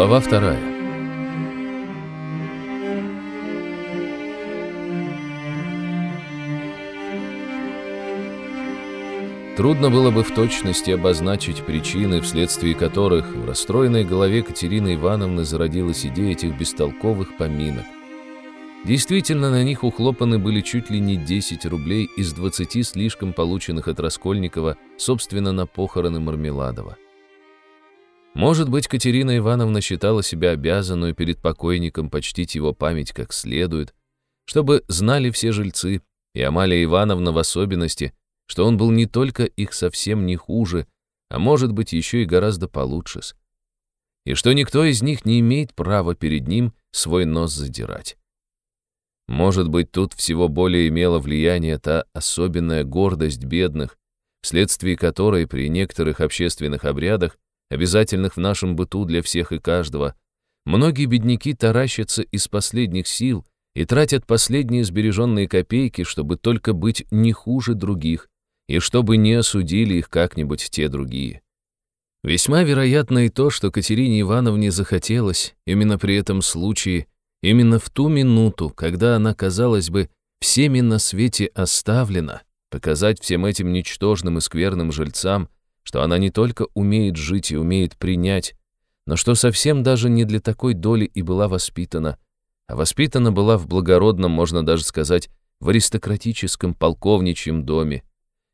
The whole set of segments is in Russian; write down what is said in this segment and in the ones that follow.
Глава вторая. Трудно было бы в точности обозначить причины, вследствие которых в расстроенной голове Катерины Ивановны зародилась идея этих бестолковых поминок. Действительно, на них ухлопаны были чуть ли не 10 рублей из 20 слишком полученных от Раскольникова, собственно, на похороны Мармеладова. Может быть, Катерина Ивановна считала себя обязанную перед покойником почтить его память как следует, чтобы знали все жильцы, и Амалия Ивановна в особенности, что он был не только их совсем не хуже, а может быть еще и гораздо получше и что никто из них не имеет права перед ним свой нос задирать. Может быть, тут всего более имела влияние та особенная гордость бедных, вследствие которой при некоторых общественных обрядах обязательных в нашем быту для всех и каждого, многие бедняки таращатся из последних сил и тратят последние сбереженные копейки, чтобы только быть не хуже других, и чтобы не осудили их как-нибудь те другие. Весьма вероятно и то, что Катерине Ивановне захотелось именно при этом случае, именно в ту минуту, когда она, казалось бы, всеми на свете оставлена, показать всем этим ничтожным и скверным жильцам, что она не только умеет жить и умеет принять, но что совсем даже не для такой доли и была воспитана, а воспитана была в благородном, можно даже сказать, в аристократическом полковничьем доме,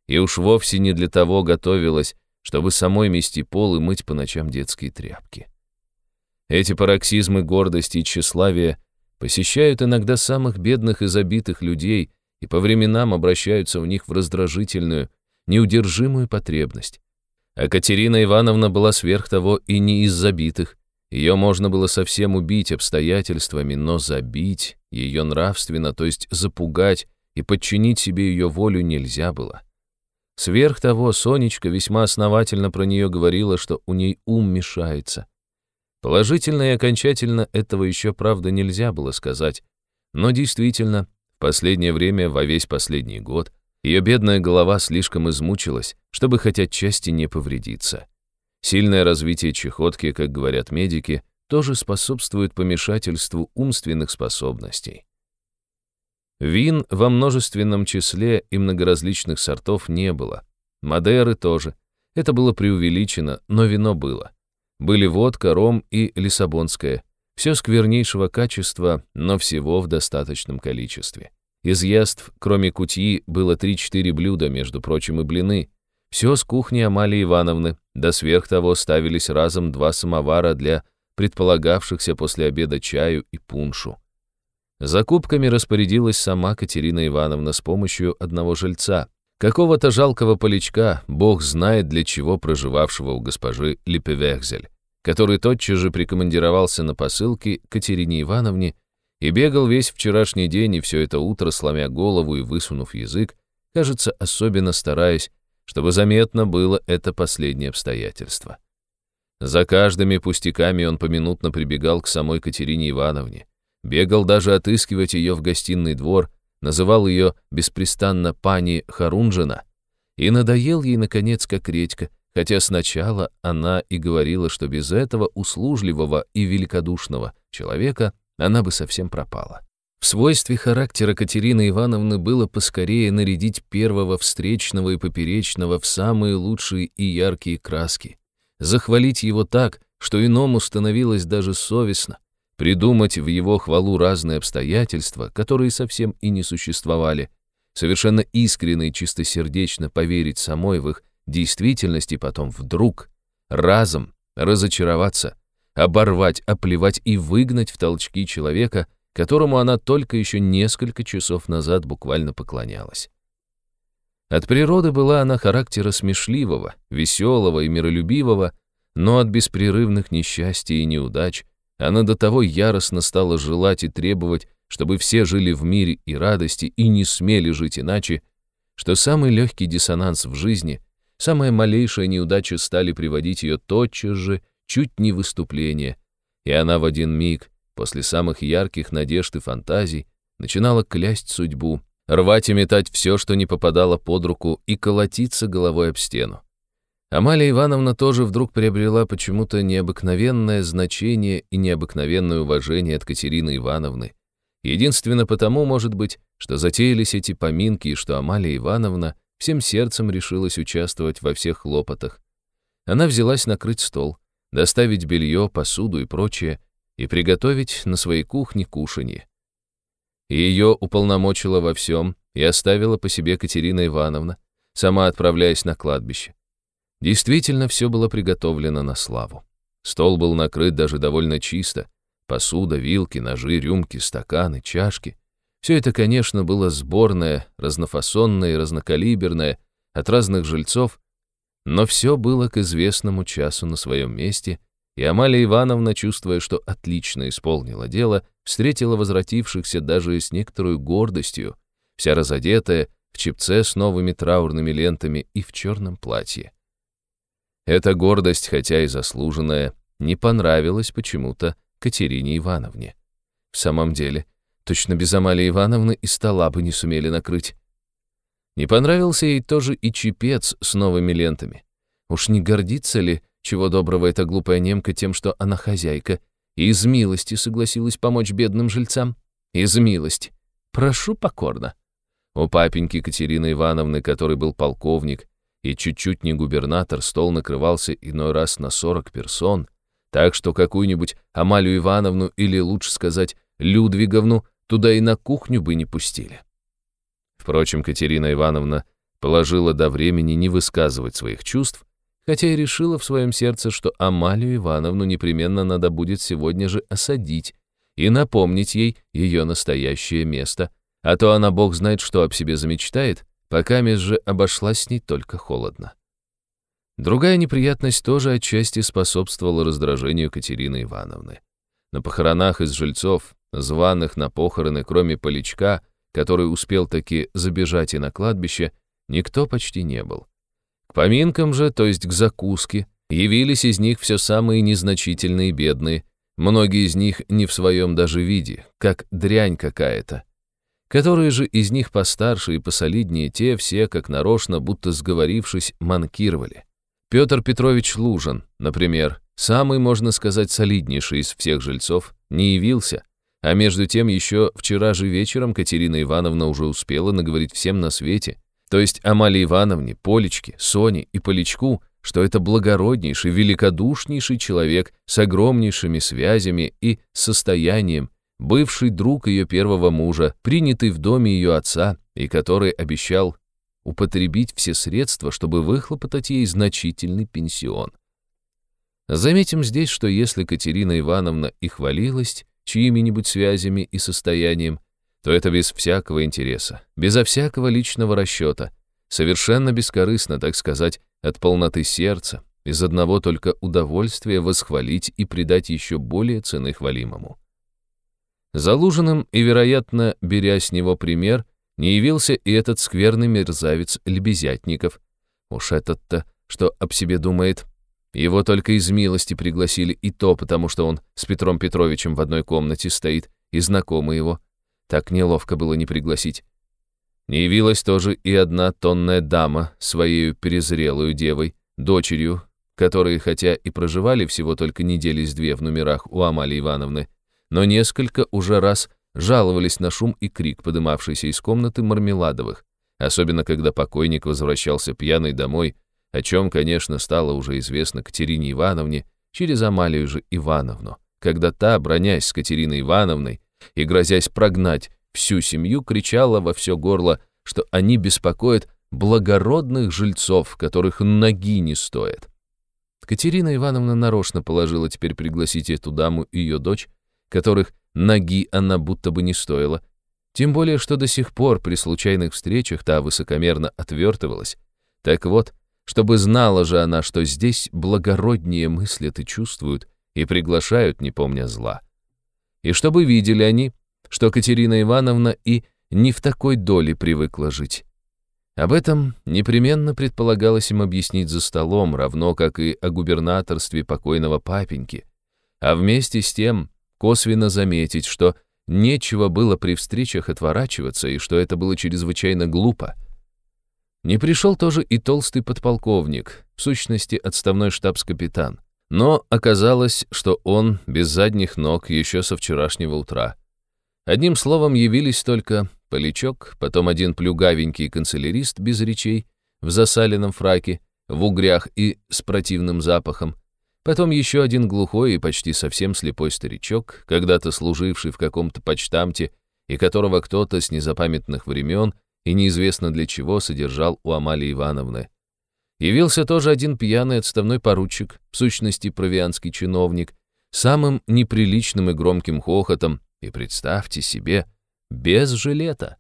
и уж вовсе не для того готовилась, чтобы самой мести пол и мыть по ночам детские тряпки. Эти пароксизмы гордости и тщеславия посещают иногда самых бедных и забитых людей и по временам обращаются в них в раздражительную, неудержимую потребность. А Катерина Ивановна была сверх того и не из забитых. Ее можно было совсем убить обстоятельствами, но забить ее нравственно, то есть запугать и подчинить себе ее волю нельзя было. Сверх того, Сонечка весьма основательно про нее говорила, что у ней ум мешается. Положительно и окончательно этого еще, правда, нельзя было сказать. Но действительно, в последнее время, во весь последний год, ее бедная голова слишком измучилась, чтобы хоть отчасти не повредиться. Сильное развитие чехотки, как говорят медики, тоже способствует помешательству умственных способностей. Вин во множественном числе и многоразличных сортов не было. Мадеры тоже. Это было преувеличено, но вино было. Были водка, ром и лиссабонское. Все сквернейшего качества, но всего в достаточном количестве. Из яств, кроме кутьи, было три-четыре блюда, между прочим, и блины. Все с кухни Амалии Ивановны, да сверх того ставились разом два самовара для предполагавшихся после обеда чаю и пуншу. Закупками распорядилась сама Катерина Ивановна с помощью одного жильца, какого-то жалкого полячка, бог знает для чего проживавшего у госпожи Липевехзель, который тотчас же прикомандировался на посылке Катерине Ивановне и бегал весь вчерашний день и все это утро, сломя голову и высунув язык, кажется, особенно стараясь, чтобы заметно было это последнее обстоятельство. За каждыми пустяками он поминутно прибегал к самой Катерине Ивановне, бегал даже отыскивать ее в гостиный двор, называл ее беспрестанно пани Харунжина и надоел ей, наконец, как редька, хотя сначала она и говорила, что без этого услужливого и великодушного человека она бы совсем пропала. В свойстве характера Катерины Ивановны было поскорее нарядить первого встречного и поперечного в самые лучшие и яркие краски, захвалить его так, что иному становилось даже совестно, придумать в его хвалу разные обстоятельства, которые совсем и не существовали, совершенно искренне и чистосердечно поверить самой в их действительность и потом вдруг, разом, разочароваться, оборвать, оплевать и выгнать в толчки человека, которому она только еще несколько часов назад буквально поклонялась. От природы была она характера смешливого, веселого и миролюбивого, но от беспрерывных несчастий и неудач она до того яростно стала желать и требовать, чтобы все жили в мире и радости и не смели жить иначе, что самый легкий диссонанс в жизни, самая малейшая неудача стали приводить ее тотчас же чуть не выступление, и она в один миг, после самых ярких надежд и фантазий, начинала клясть судьбу, рвать и метать все, что не попадало под руку, и колотиться головой об стену. Амалия Ивановна тоже вдруг приобрела почему-то необыкновенное значение и необыкновенное уважение от Катерины Ивановны. Единственно потому, может быть, что затеялись эти поминки и что Амалия Ивановна всем сердцем решилась участвовать во всех хлопотах. Она взялась накрыть стол, доставить белье, посуду и прочее, и приготовить на своей кухне кушанье. Ее уполномочила во всем и оставила по себе Катерина Ивановна, сама отправляясь на кладбище. Действительно, все было приготовлено на славу. Стол был накрыт даже довольно чисто. Посуда, вилки, ножи, рюмки, стаканы, чашки. Все это, конечно, было сборное, разнофасонное и разнокалиберное, от разных жильцов, но все было к известному часу на своем месте, и Амалия Ивановна, чувствуя, что отлично исполнила дело, встретила возвратившихся даже с некоторой гордостью, вся разодетая, в чепце с новыми траурными лентами и в черном платье. Эта гордость, хотя и заслуженная, не понравилась почему-то Катерине Ивановне. В самом деле, точно без Амалии Ивановны и стола бы не сумели накрыть. Не понравился ей тоже и чепец с новыми лентами. Уж не гордится ли, чего доброго эта глупая немка тем, что она хозяйка, и из милости согласилась помочь бедным жильцам? Из милости. Прошу покорно. У папеньки Катерины Ивановны, который был полковник, и чуть-чуть не губернатор, стол накрывался иной раз на 40 персон, так что какую-нибудь Амалию Ивановну или, лучше сказать, Людвиговну туда и на кухню бы не пустили. Впрочем, Катерина Ивановна положила до времени не высказывать своих чувств, хотя и решила в своем сердце, что Амалию Ивановну непременно надо будет сегодня же осадить и напомнить ей ее настоящее место, а то она бог знает, что об себе замечтает, пока меж же обошлась с ней только холодно. Другая неприятность тоже отчасти способствовала раздражению Катерины Ивановны. На похоронах из жильцов, званых на похороны, кроме Поличка, который успел таки забежать и на кладбище, никто почти не был. К поминкам же, то есть к закуске, явились из них все самые незначительные бедные, многие из них не в своем даже виде, как дрянь какая-то, Которые же из них постарше и посолиднее, те все, как нарочно, будто сговорившись, манкировали. Петр Петрович Лужин, например, самый, можно сказать, солиднейший из всех жильцов, не явился, а между тем еще вчера же вечером Катерина Ивановна уже успела наговорить всем на свете, то есть Амалии Ивановне, Полечке, Соне и Поличку, что это благороднейший, великодушнейший человек с огромнейшими связями и состоянием, бывший друг ее первого мужа, принятый в доме ее отца и который обещал употребить все средства, чтобы выхлопотать ей значительный пенсион. Заметим здесь, что если Катерина Ивановна и хвалилась чьими-нибудь связями и состоянием, то это без всякого интереса, безо всякого личного расчета, совершенно бескорыстно, так сказать, от полноты сердца, из одного только удовольствия восхвалить и придать еще более цены хвалимому. Залуженным и, вероятно, беря с него пример, не явился и этот скверный мерзавец Лебезятников. Уж этот-то, что об себе думает. Его только из милости пригласили, и то потому, что он с Петром Петровичем в одной комнате стоит, и знакомый его. Так неловко было не пригласить. Не явилась тоже и одна тонная дама, своей перезрелую девой, дочерью, которые, хотя и проживали всего только недели с две в номерах у Амалии Ивановны, но несколько уже раз жаловались на шум и крик, подымавшийся из комнаты Мармеладовых, особенно когда покойник возвращался пьяный домой, о чем, конечно, стало уже известно Катерине Ивановне через Амалию же Ивановну, когда та, бронясь с Катериной Ивановной и грозясь прогнать всю семью, кричала во все горло, что они беспокоят благородных жильцов, которых ноги не стоят. Катерина Ивановна нарочно положила теперь пригласить эту даму и ее дочь, которых ноги она будто бы не стоила. Тем более, что до сих пор при случайных встречах та высокомерно отвертывалась. Так вот, чтобы знала же она, что здесь благороднее мыслят и чувствуют, и приглашают, не помня зла. И чтобы видели они, что Катерина Ивановна и не в такой доле привыкла жить. Об этом непременно предполагалось им объяснить за столом, равно как и о губернаторстве покойного папеньки. А вместе с тем косвенно заметить, что нечего было при встречах отворачиваться и что это было чрезвычайно глупо. Не пришел тоже и толстый подполковник, в сущности отставной штабс-капитан. Но оказалось, что он без задних ног еще со вчерашнего утра. Одним словом, явились только Полячок, потом один плюгавенький канцелярист без речей, в засаленном фраке, в угрях и с противным запахом, потом еще один глухой и почти совсем слепой старичок, когда-то служивший в каком-то почтамте и которого кто-то с незапамятных времен и неизвестно для чего содержал у Амалии Ивановны. Явился тоже один пьяный отставной поручик, в сущности провианский чиновник, самым неприличным и громким хохотом, и представьте себе, без жилета.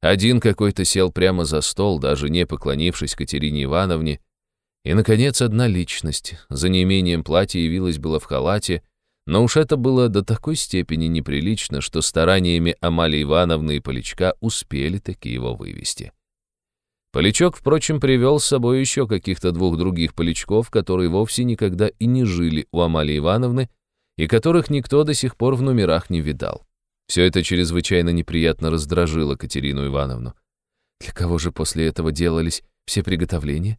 Один какой-то сел прямо за стол, даже не поклонившись Катерине Ивановне, и, наконец, одна личность, за неимением платья явилась была в халате, но уж это было до такой степени неприлично, что стараниями Амалии Ивановны и Полячка успели таки его вывести. Полячок, впрочем, привел с собой еще каких-то двух других полячков, которые вовсе никогда и не жили у Амалии Ивановны, и которых никто до сих пор в номерах не видал. Все это чрезвычайно неприятно раздражило Катерину Ивановну. Для кого же после этого делались все приготовления?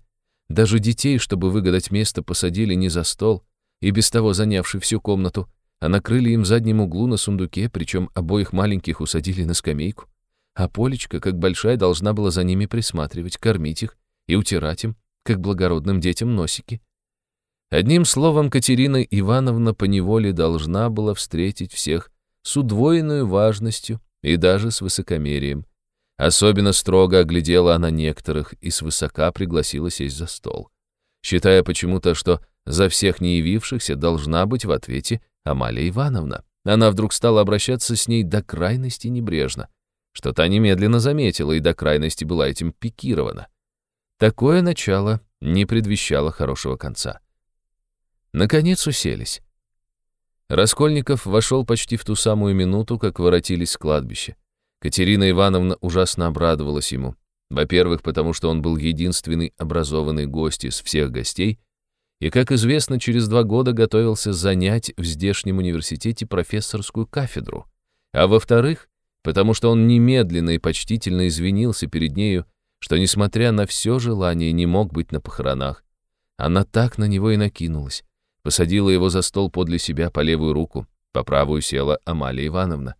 Даже детей, чтобы выгадать место, посадили не за стол, и без того занявший всю комнату, а накрыли им в заднем углу на сундуке, причем обоих маленьких усадили на скамейку а Полечка, как большая, должна была за ними присматривать, кормить их и утирать им, как благородным детям, носики. Одним словом, Катерина Ивановна поневоле должна была встретить всех с удвоенной важностью и даже с высокомерием. Особенно строго оглядела она некоторых и свысока пригласила сесть за стол, считая почему-то, что за всех не явившихся должна быть в ответе Амалия Ивановна. Она вдруг стала обращаться с ней до крайности небрежно что та немедленно заметила и до крайности была этим пикирована. Такое начало не предвещало хорошего конца. Наконец уселись. Раскольников вошел почти в ту самую минуту, как воротились с кладбища. Катерина Ивановна ужасно обрадовалась ему. Во-первых, потому что он был единственный образованный гость из всех гостей, и, как известно, через два года готовился занять в здешнем университете профессорскую кафедру. А во-вторых, потому что он немедленно и почтительно извинился перед нею, что, несмотря на все желание, не мог быть на похоронах. Она так на него и накинулась, посадила его за стол подле себя по левую руку, по правую села Амалия Ивановна.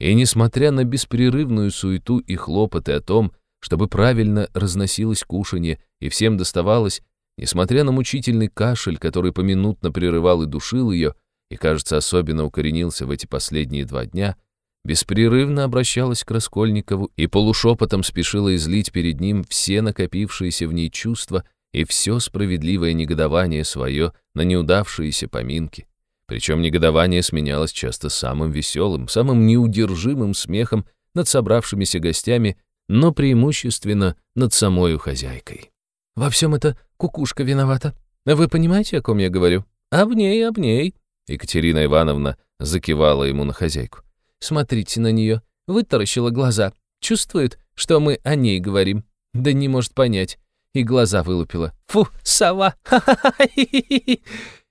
И, несмотря на беспрерывную суету и хлопоты о том, чтобы правильно разносилось кушанье и всем доставалось, несмотря на мучительный кашель, который поминутно прерывал и душил ее, и, кажется, особенно укоренился в эти последние два дня, беспрерывно обращалась к Раскольникову и полушепотом спешила излить перед ним все накопившиеся в ней чувства и все справедливое негодование свое на неудавшиеся поминки. Причем негодование сменялось часто самым веселым, самым неудержимым смехом над собравшимися гостями, но преимущественно над самою хозяйкой. «Во всем это кукушка виновата. Вы понимаете, о ком я говорю? Об ней, об ней!» Екатерина Ивановна закивала ему на хозяйку. Смотрите на нее. Вытаращила глаза. Чувствует, что мы о ней говорим. Да не может понять. И глаза вылупила. Фу, сова!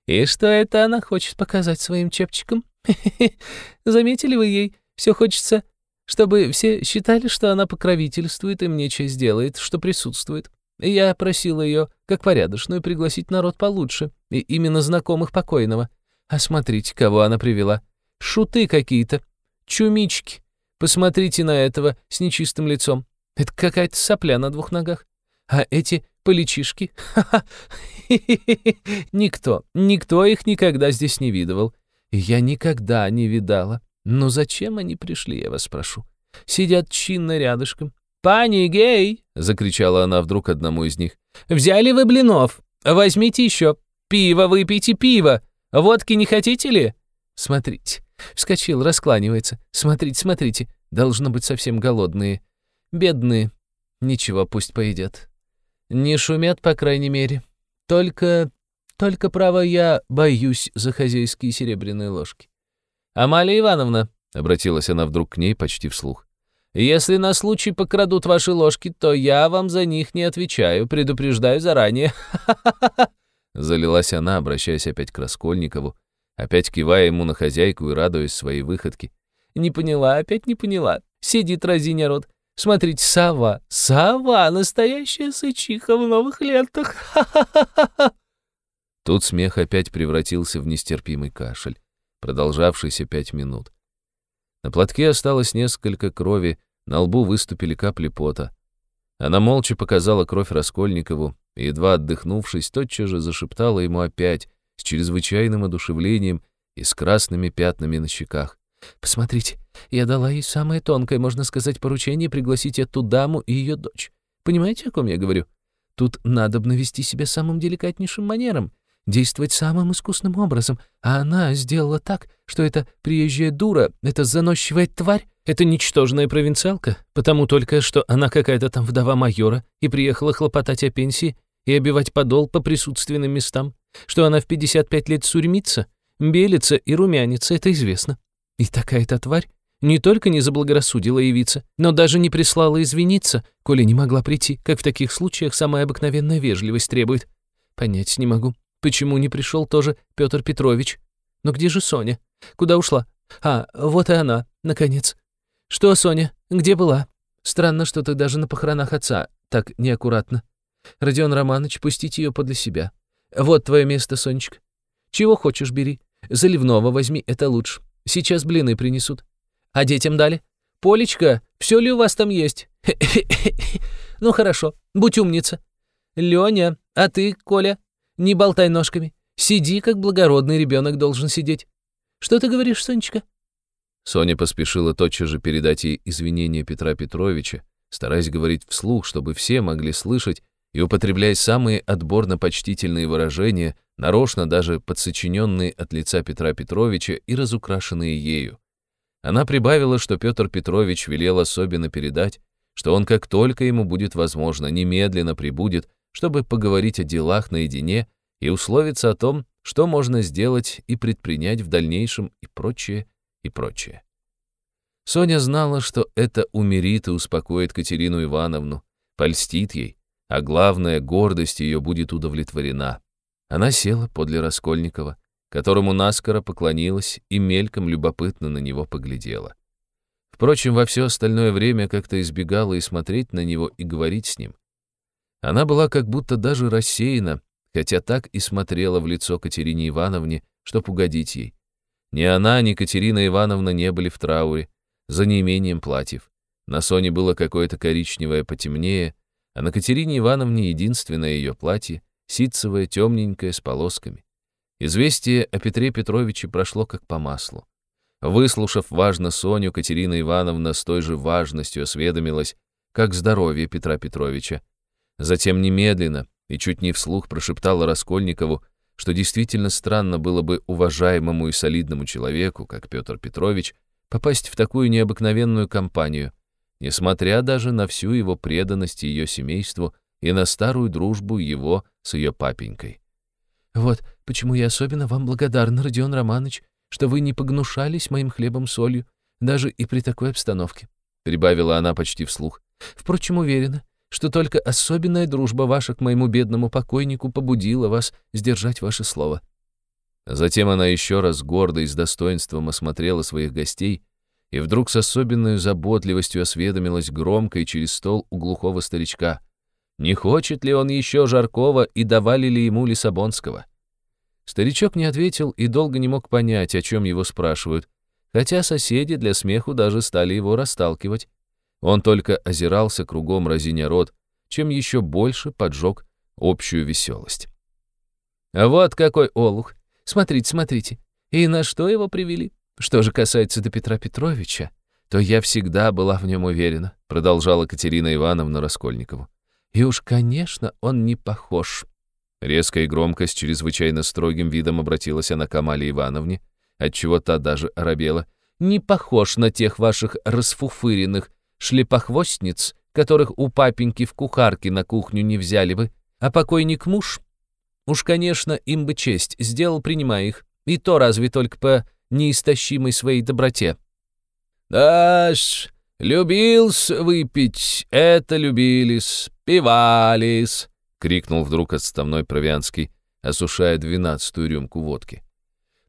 И что это она хочет показать своим чепчиком? Заметили вы ей? Все хочется, чтобы все считали, что она покровительствует и мне честь делает, что присутствует. Я просила ее, как порядочную, пригласить народ получше, и именно знакомых покойного. А смотрите, кого она привела. Шуты какие-то. Чумички. Посмотрите на этого с нечистым лицом. Это какая-то сопля на двух ногах. А эти поличишки? Никто, никто их никогда здесь не видывал. Я никогда не видала. Но зачем они пришли, я вас спрошу? Сидят чинно рядышком. «Пани гей!» — закричала она вдруг одному из них. «Взяли вы блинов? Возьмите еще. Пиво выпейте, пиво. Водки не хотите ли?» Смотрите, Вскочил, раскланивается. Смотрите, смотрите. Должно быть совсем голодные. Бедные. Ничего, пусть поедят. Не шумят, по крайней мере. Только... Только, право, я боюсь за хозяйские серебряные ложки. «Амалия Ивановна», — обратилась она вдруг к ней почти вслух, «если на случай покрадут ваши ложки, то я вам за них не отвечаю, предупреждаю заранее». Залилась она, обращаясь опять к Раскольникову, опять кивая ему на хозяйку и радуясь своей выходке. «Не поняла, опять не поняла. Сидит разиня рот. Смотрите, сова, сова, настоящая сычиха в новых лентах. Ха-ха-ха-ха!» Тут смех опять превратился в нестерпимый кашель, продолжавшийся пять минут. На платке осталось несколько крови, на лбу выступили капли пота. Она молча показала кровь Раскольникову, и, едва отдохнувшись, тотчас же зашептала ему опять, с чрезвычайным одушевлением и с красными пятнами на щеках. «Посмотрите, я дала ей самое тонкое, можно сказать, поручение пригласить эту даму и ее дочь. Понимаете, о ком я говорю? Тут надо бы навести себя самым деликатнейшим манером действовать самым искусным образом, а она сделала так, что эта приезжая дура, эта заносчивая тварь, эта ничтожная провинциалка, потому только, что она какая-то там вдова майора и приехала хлопотать о пенсии и обивать подол по присутственным местам, что она в 55 лет сурьмится, белится и румянится, это известно. И такая-то тварь не только не заблагорассудила явиться, но даже не прислала извиниться, коли не могла прийти, как в таких случаях самая обыкновенная вежливость требует. Понять не могу, Почему не пришел тоже Петр Петрович? Но где же Соня? Куда ушла? А, вот и она, наконец. Что, Соня, где была? Странно, что ты даже на похоронах отца так неаккуратно. Родион Романович, пустите ее подле себя. Вот твое место, Сонечка. Чего хочешь, бери. Заливного возьми, это лучше. Сейчас блины принесут. А детям дали? Полечка, все ли у вас там есть? Ну хорошо, будь умница. Леня, а ты, Коля, не болтай ножками. Сиди, как благородный ребенок должен сидеть. Что ты говоришь, Сонечка?» Соня поспешила тотчас же передать ей извинения Петра Петровича, стараясь говорить вслух, чтобы все могли слышать, и употребляя самые отборно-почтительные выражения, нарочно даже подсочиненные от лица Петра Петровича и разукрашенные ею. Она прибавила, что Петр Петрович велел особенно передать, что он, как только ему будет возможно, немедленно прибудет чтобы поговорить о делах наедине и условиться о том, что можно сделать и предпринять в дальнейшем и прочее, и прочее. Соня знала, что это умирит и успокоит Катерину Ивановну, польстит ей, а главное, гордость ее будет удовлетворена. Она села подле Раскольникова, которому наскоро поклонилась и мельком любопытно на него поглядела. Впрочем, во все остальное время как-то избегала и смотреть на него, и говорить с ним. Она была как будто даже рассеяна, хотя так и смотрела в лицо Катерине Ивановне, чтоб угодить ей. Ни она, ни Катерина Ивановна не были в трауре, за неимением платьев. На Соне было какое-то коричневое потемнее, а на Катерине Ивановне единственное ее платье, ситцевое, темненькое, с полосками. Известие о Петре Петровиче прошло как по маслу. Выслушав важно Соню, Катерина Ивановна с той же важностью осведомилась, как здоровье Петра Петровича, Затем немедленно и чуть не вслух прошептала Раскольникову, что действительно странно было бы уважаемому и солидному человеку, как Петр Петрович, попасть в такую необыкновенную компанию, несмотря даже на всю его преданность ее семейству и на старую дружбу его с ее папенькой. «Вот почему я особенно вам благодарна, Родион Романович, что вы не погнушались моим хлебом-солью, даже и при такой обстановке», прибавила она почти вслух. «Впрочем, уверена, что только особенная дружба ваша к моему бедному покойнику побудила вас сдержать ваше слово». Затем она еще раз гордо и с достоинством осмотрела своих гостей и вдруг с особенной заботливостью осведомилась громко и через стол у глухого старичка. Не хочет ли он еще Жаркова и давали ли ему Лиссабонского? Старичок не ответил и долго не мог понять, о чем его спрашивают, хотя соседи для смеху даже стали его расталкивать. Он только озирался кругом разиня рот, чем еще больше поджег общую веселость. «А вот какой олух! Смотрите, смотрите! И на что его привели? Что же касается до Петра Петровича, то я всегда была в нем уверена», продолжала Катерина Ивановна Раскольникову. «И уж, конечно, он не похож». Резко и громко, с чрезвычайно строгим видом обратилась она к Амалии Ивановне, отчего та даже оробела. «Не похож на тех ваших расфуфыренных, шлепохвостниц, которых у папеньки в кухарке на кухню не взяли бы, а покойник муж, уж, конечно, им бы честь, сделал, принимая их, и то разве только по неистощимой своей доброте. «Да-ш, любил-с выпить, это любились, пивались», — крикнул вдруг отставной Провианский, осушая двенадцатую рюмку водки.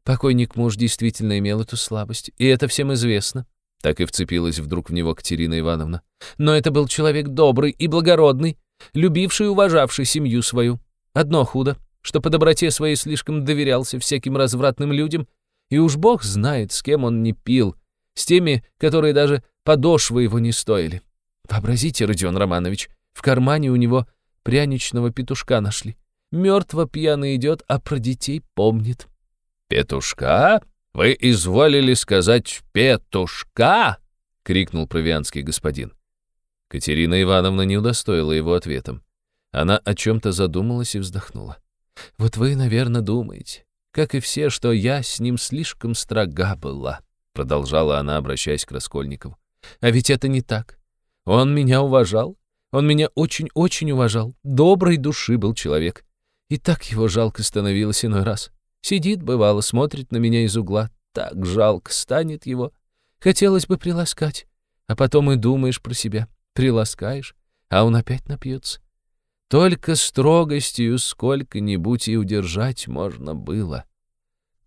Покойник муж действительно имел эту слабость, и это всем известно. Так и вцепилась вдруг в него Катерина Ивановна. Но это был человек добрый и благородный, любивший и уважавший семью свою. Одно худо, что по доброте своей слишком доверялся всяким развратным людям, и уж бог знает, с кем он не пил, с теми, которые даже подошвы его не стоили. Вообразите, Родион Романович, в кармане у него пряничного петушка нашли. Мертво пьяный идет, а про детей помнит. «Петушка? Вы изволили сказать «петушка»?» — крикнул провианский господин. Катерина Ивановна не удостоила его ответом. Она о чем-то задумалась и вздохнула. «Вот вы, наверное, думаете, как и все, что я с ним слишком строга была», продолжала она, обращаясь к Раскольникову. «А ведь это не так. Он меня уважал. Он меня очень-очень уважал. Доброй души был человек. И так его жалко становилось иной раз. Сидит, бывало, смотрит на меня из угла. Так жалко станет его. Хотелось бы приласкать. А потом и думаешь про себя. Приласкаешь, а он опять напьется. Только строгостью сколько-нибудь и удержать можно было.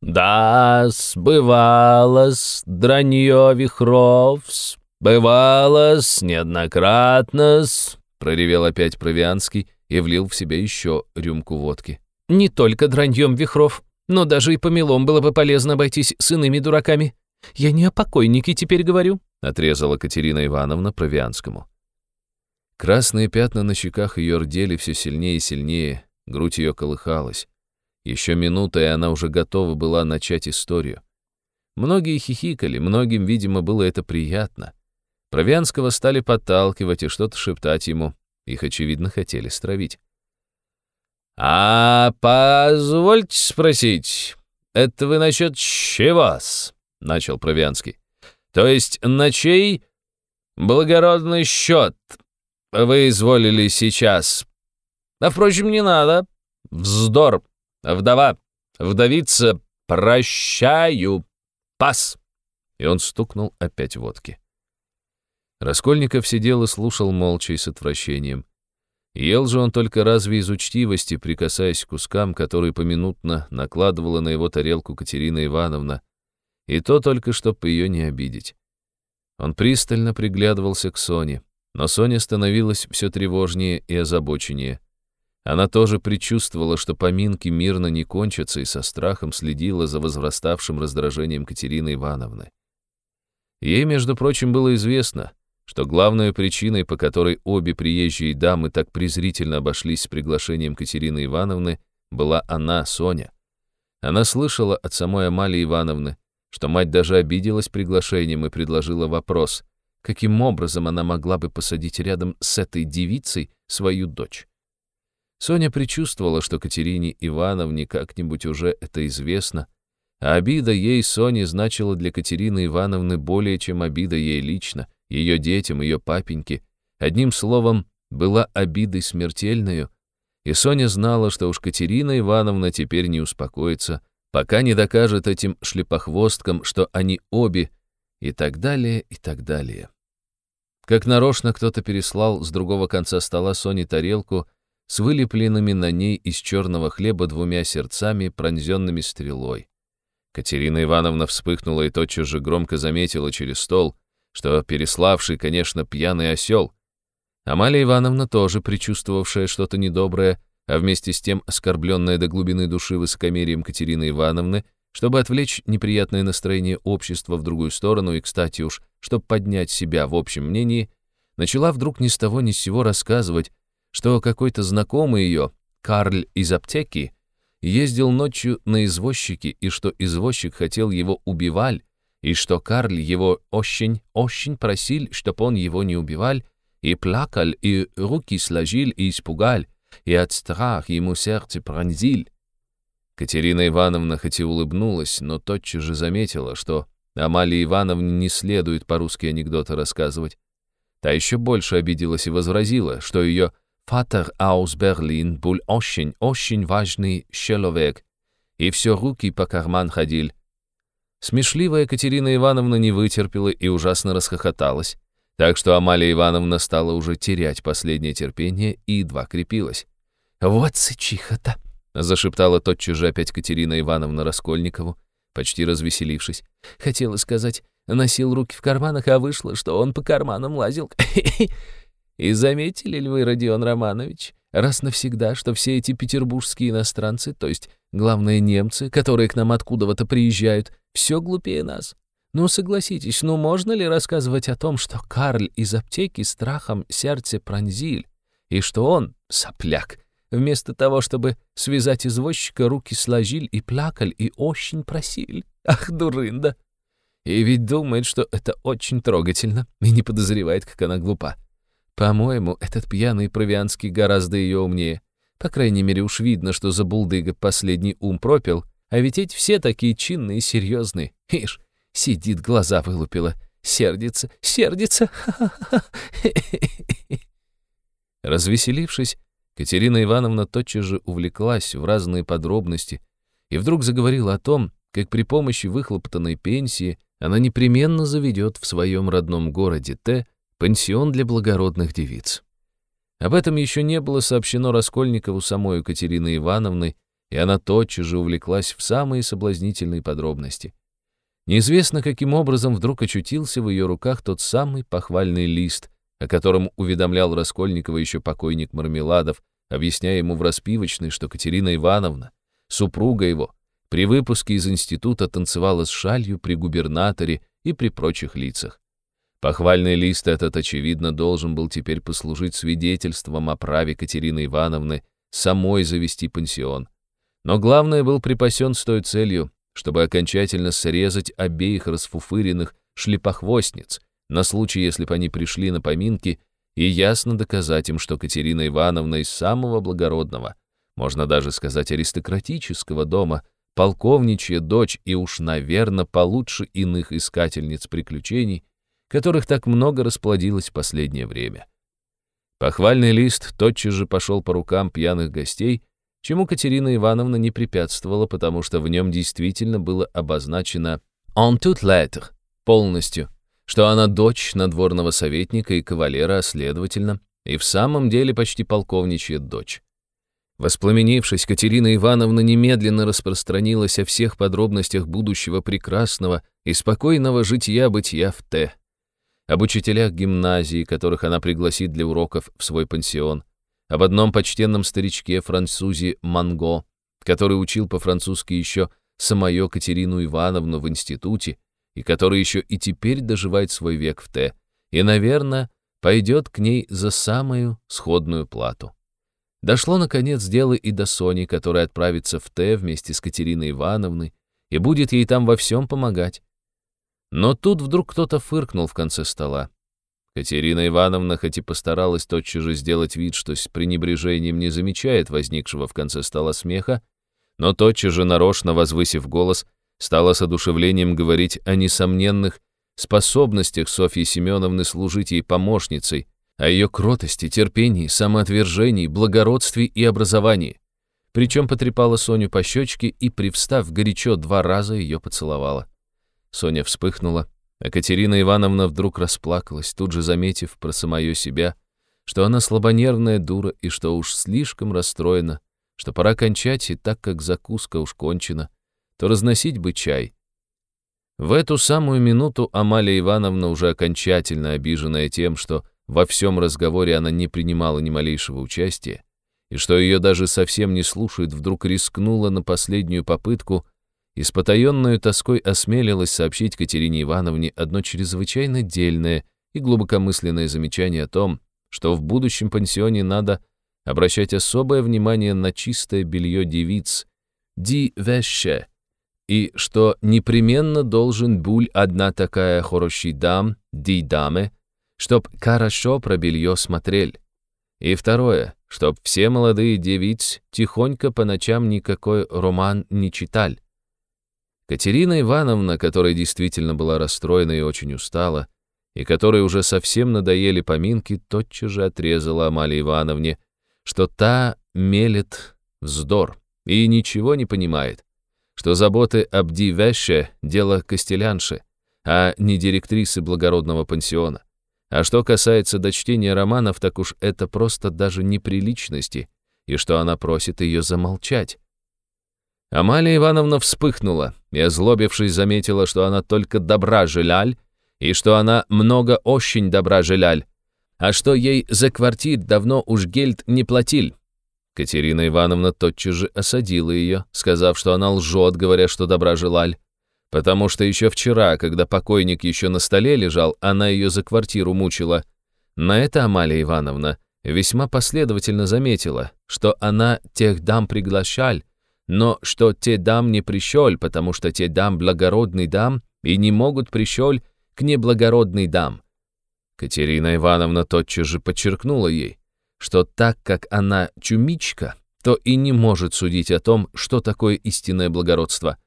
да бывало-с, дранье вихровс, бывало-с, неоднократно-с, проревел опять Провианский и влил в себя еще рюмку водки. Не только драньем вихров, но даже и помелом было бы полезно обойтись с иными дураками. Я не о покойнике теперь говорю, отрезала Катерина Ивановна Провианскому. Красные пятна на щеках ее рдели все сильнее и сильнее, грудь ее колыхалась. Еще минута, и она уже готова была начать историю. Многие хихикали, многим, видимо, было это приятно. Провианского стали подталкивать и что-то шептать ему. Их, очевидно, хотели стравить. «А позвольте спросить, это вы насчет чего-с?» — начал Провианский. «То есть на чей благородный счет вы изволили сейчас. А, впрочем, не надо. Вздор. Вдова. Вдовица. Прощаю. Пас. И он стукнул опять водки. Раскольников сидел и слушал молча и с отвращением. Ел же он только разве из учтивости, прикасаясь к кускам, которые поминутно накладывала на его тарелку Катерина Ивановна, и то только, чтобы ее не обидеть. Он пристально приглядывался к Соне. Но Соня становилась все тревожнее и озабоченнее. Она тоже предчувствовала, что поминки мирно не кончатся, и со страхом следила за возраставшим раздражением Катерины Ивановны. Ей, между прочим, было известно, что главной причиной, по которой обе приезжие дамы так презрительно обошлись с приглашением Катерины Ивановны, была она, Соня. Она слышала от самой Амалии Ивановны, что мать даже обиделась приглашением и предложила вопрос — каким образом она могла бы посадить рядом с этой девицей свою дочь. Соня предчувствовала, что Катерине Ивановне как-нибудь уже это известно, а обида ей Соне значила для Катерины Ивановны более, чем обида ей лично, ее детям, ее папеньке. Одним словом, была обидой смертельную, и Соня знала, что уж Катерина Ивановна теперь не успокоится, пока не докажет этим шлепохвосткам, что они обе, и так далее, и так далее. Как нарочно кто-то переслал с другого конца стола Соне тарелку с вылепленными на ней из черного хлеба двумя сердцами, пронзенными стрелой. Катерина Ивановна вспыхнула и тотчас же громко заметила через стол, что переславший, конечно, пьяный осел. Амалия Ивановна, тоже предчувствовавшая что-то недоброе, а вместе с тем оскорбленная до глубины души высокомерием Катерины Ивановны, чтобы отвлечь неприятное настроение общества в другую сторону и, кстати уж, чтобы поднять себя в общем мнении, начала вдруг ни с того ни с сего рассказывать, что какой-то знакомый ее, Карль из аптеки, ездил ночью на извозчике, и что извозчик хотел его убивать, и что Карль его очень-очень просил, чтоб он его не убивал, и плакал, и руки сложил, и испугал, и от страха ему сердце пронзил. Катерина Ивановна хоть и улыбнулась, но тотчас же заметила, что Амалии Ивановне не следует по-русски анекдоты рассказывать. Та еще больше обиделась и возразила, что ее «Фатер аус Берлин был очень-очень важный человек, и все руки по карман ходил». Смешливая Катерина Ивановна не вытерпела и ужасно расхохоталась, так что Амалия Ивановна стала уже терять последнее терпение и едва крепилась. «Вот сычиха-то!» зашептала тотчас же опять Катерина Ивановна Раскольникову, почти развеселившись. Хотела сказать, носил руки в карманах, а вышло, что он по карманам лазил. И заметили ли вы, Родион Романович, раз навсегда, что все эти петербургские иностранцы, то есть, главные немцы, которые к нам откуда-то приезжают, все глупее нас? Ну, согласитесь, ну можно ли рассказывать о том, что Карль из аптеки страхом сердце пронзиль, и что он, сопляк, вместо того, чтобы связать извозчика, руки сложил и плакал, и очень просил. Ах, дурында! И ведь думает, что это очень трогательно, и не подозревает, как она глупа. По-моему, этот пьяный провианский гораздо ее умнее. По крайней мере, уж видно, что за булдыга последний ум пропил, а ведь эти все такие чинные и серьезные. Ишь, сидит, глаза вылупила, сердится, сердится. Развеселившись, Катерина Ивановна тотчас же увлеклась в разные подробности и вдруг заговорила о том, как при помощи выхлопотанной пенсии она непременно заведет в своем родном городе Т пансион для благородных девиц. Об этом еще не было сообщено Раскольникову самой Екатериной Ивановной, и она тотчас же увлеклась в самые соблазнительные подробности. Неизвестно, каким образом вдруг очутился в ее руках тот самый похвальный лист, о котором уведомлял Раскольникова еще покойник Мармеладов, объясняя ему в распивочной, что Катерина Ивановна, супруга его, при выпуске из института танцевала с шалью при губернаторе и при прочих лицах. Похвальный лист этот, очевидно, должен был теперь послужить свидетельством о праве Катерины Ивановны самой завести пансион. Но главное был припасен с той целью, чтобы окончательно срезать обеих расфуфыренных шлепохвостниц, на случай, если бы они пришли на поминки, и ясно доказать им, что Катерина Ивановна из самого благородного, можно даже сказать аристократического дома, полковничья дочь и уж, наверное, получше иных искательниц приключений, которых так много расплодилось в последнее время. Похвальный лист тотчас же пошел по рукам пьяных гостей, чему Катерина Ивановна не препятствовала, потому что в нем действительно было обозначено «en toute lettre» полностью, что она дочь надворного советника и кавалера, а следовательно, и в самом деле почти полковничья дочь. Воспламенившись, Катерина Ивановна немедленно распространилась о всех подробностях будущего прекрасного и спокойного жития-бытия в Т. Об учителях гимназии, которых она пригласит для уроков в свой пансион, об одном почтенном старичке французе Манго, который учил по-французски еще самое Катерину Ивановну в институте, и который еще и теперь доживает свой век в Т, и, наверное, пойдет к ней за самую сходную плату. Дошло, наконец, дело и до Сони, которая отправится в Т вместе с Катериной Ивановной и будет ей там во всем помогать. Но тут вдруг кто-то фыркнул в конце стола. Катерина Ивановна хоть и постаралась тотчас же сделать вид, что с пренебрежением не замечает возникшего в конце стола смеха, но тотчас же нарочно возвысив голос, стала с одушевлением говорить о несомненных способностях Софьи Семеновны служить ей помощницей, о ее кротости, терпении, самоотвержении, благородстве и образовании. Причем потрепала Соню по щечке и, привстав горячо, два раза ее поцеловала. Соня вспыхнула, а Катерина Ивановна вдруг расплакалась, тут же заметив про самое себя, что она слабонервная дура и что уж слишком расстроена, что пора кончать, и так как закуска уж кончена, то разносить бы чай. В эту самую минуту Амалия Ивановна, уже окончательно обиженная тем, что во всем разговоре она не принимала ни малейшего участия, и что ее даже совсем не слушают, вдруг рискнула на последнюю попытку и с потаенной тоской осмелилась сообщить Катерине Ивановне одно чрезвычайно дельное и глубокомысленное замечание о том, что в будущем пансионе надо обращать особое внимание на чистое белье девиц, ди веще, и что непременно должен буль одна такая хороший дам, ди даме, чтоб хорошо про белье смотрели. И второе, чтоб все молодые девиц тихонько по ночам никакой роман не читали. Катерина Ивановна, которая действительно была расстроена и очень устала, и которой уже совсем надоели поминки, тотчас же отрезала Амалии Ивановне, что та мелет вздор и ничего не понимает, что заботы об Дивеше — дело костелянши, а не директрисы благородного пансиона. А что касается дочтения романов, так уж это просто даже неприличности, и что она просит ее замолчать. Амалия Ивановна вспыхнула и, озлобившись, заметила, что она только добра желяль, и что она много очень добра желяль, а что ей за квартир давно уж гельд не платил. Катерина Ивановна тотчас же осадила ее, сказав, что она лжет, говоря, что добра желаль, потому что еще вчера, когда покойник еще на столе лежал, она ее за квартиру мучила. На это Амалия Ивановна весьма последовательно заметила, что она тех дам приглашаль, но что те дам не пришел, потому что те дам благородный дам и не могут пришел к неблагородный дам. Катерина Ивановна тотчас же подчеркнула ей, что так как она чумичка, то и не может судить о том, что такое истинное благородство.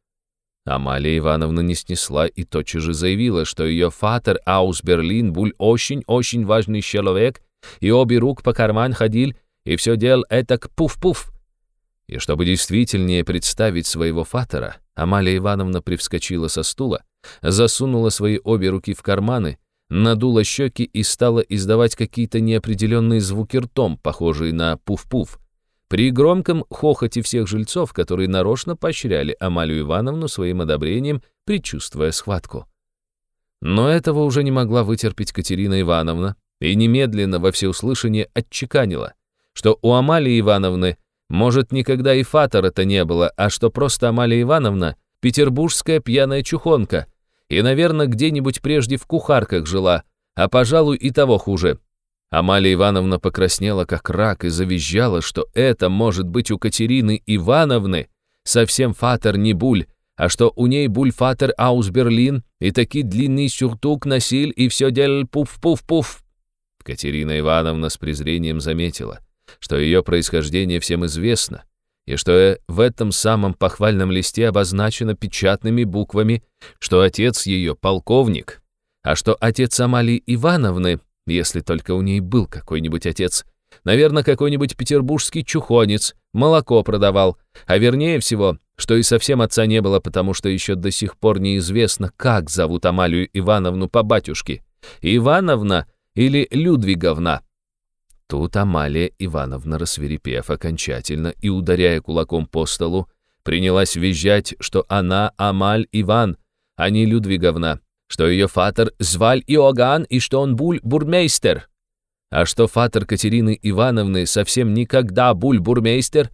Амалия Ивановна не снесла и тотчас же заявила, что ее фатер Аус Берлин был очень-очень важный человек, и обе рук по карман ходил, и все делал этак пуф-пуф. И чтобы действительнее представить своего фатера, Амалия Ивановна привскочила со стула, засунула свои обе руки в карманы, надула щеки и стала издавать какие-то неопределенные звуки ртом, похожие на пуф-пуф. При громком хохоте всех жильцов, которые нарочно поощряли Амалию Ивановну своим одобрением, предчувствуя схватку. Но этого уже не могла вытерпеть Катерина Ивановна и немедленно во всеуслышание отчеканила, что у Амалии Ивановны может, никогда и фатора-то не было, а что просто Амалия Ивановна — петербургская пьяная чухонка, и, наверное, где-нибудь прежде в кухарках жила, а, пожалуй, и того хуже. Амалия Ивановна покраснела, как рак, и завизжала, что это может быть у Катерины Ивановны совсем фатер не буль, а что у ней буль фатер аус Берлин, и таки длинный сюртук носил, и все делал пуф-пуф-пуф. Катерина Ивановна с презрением заметила — что ее происхождение всем известно, и что в этом самом похвальном листе обозначено печатными буквами, что отец ее полковник, а что отец Амалии Ивановны, если только у ней был какой-нибудь отец, наверное, какой-нибудь петербургский чухонец, молоко продавал, а вернее всего, что и совсем отца не было, потому что еще до сих пор неизвестно, как зовут Амалию Ивановну по батюшке, Ивановна или Людвиговна. Тут Амалия Ивановна, рассверепев окончательно и ударяя кулаком по столу, принялась визжать, что она Амаль Иван, а не Людвиговна, что ее фатер зваль Иоганн и что он буль бурмейстер. А что фатер Катерины Ивановны совсем никогда буль бурмейстер,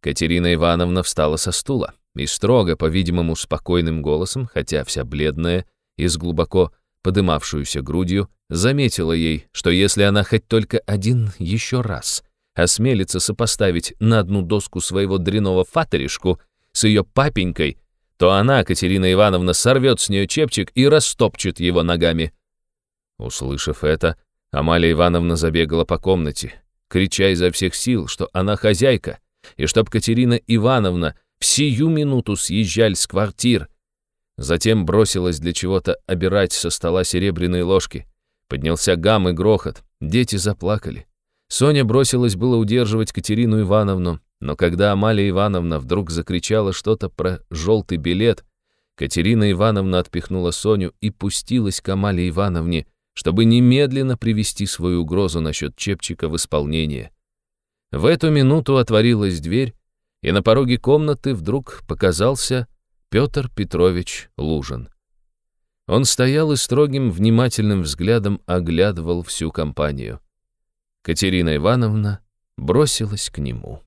Катерина Ивановна встала со стула и строго, по-видимому, спокойным голосом, хотя вся бледная и с глубоко подымавшуюся грудью, заметила ей, что если она хоть только один еще раз осмелится сопоставить на одну доску своего дряного фатеришку с ее папенькой, то она, Катерина Ивановна, сорвет с нее чепчик и растопчет его ногами. Услышав это, Амалия Ивановна забегала по комнате, крича изо всех сил, что она хозяйка, и чтоб Катерина Ивановна в сию минуту съезжали с квартир. Затем бросилась для чего-то обирать со стола серебряные ложки. Поднялся гам и грохот. Дети заплакали. Соня бросилась было удерживать Катерину Ивановну, но когда Амалия Ивановна вдруг закричала что-то про желтый билет, Катерина Ивановна отпихнула Соню и пустилась к Амалии Ивановне, чтобы немедленно привести свою угрозу насчет Чепчика в исполнение. В эту минуту отворилась дверь, и на пороге комнаты вдруг показался Петр Петрович Лужин. Он стоял и строгим, внимательным взглядом оглядывал всю компанию. Катерина Ивановна бросилась к нему.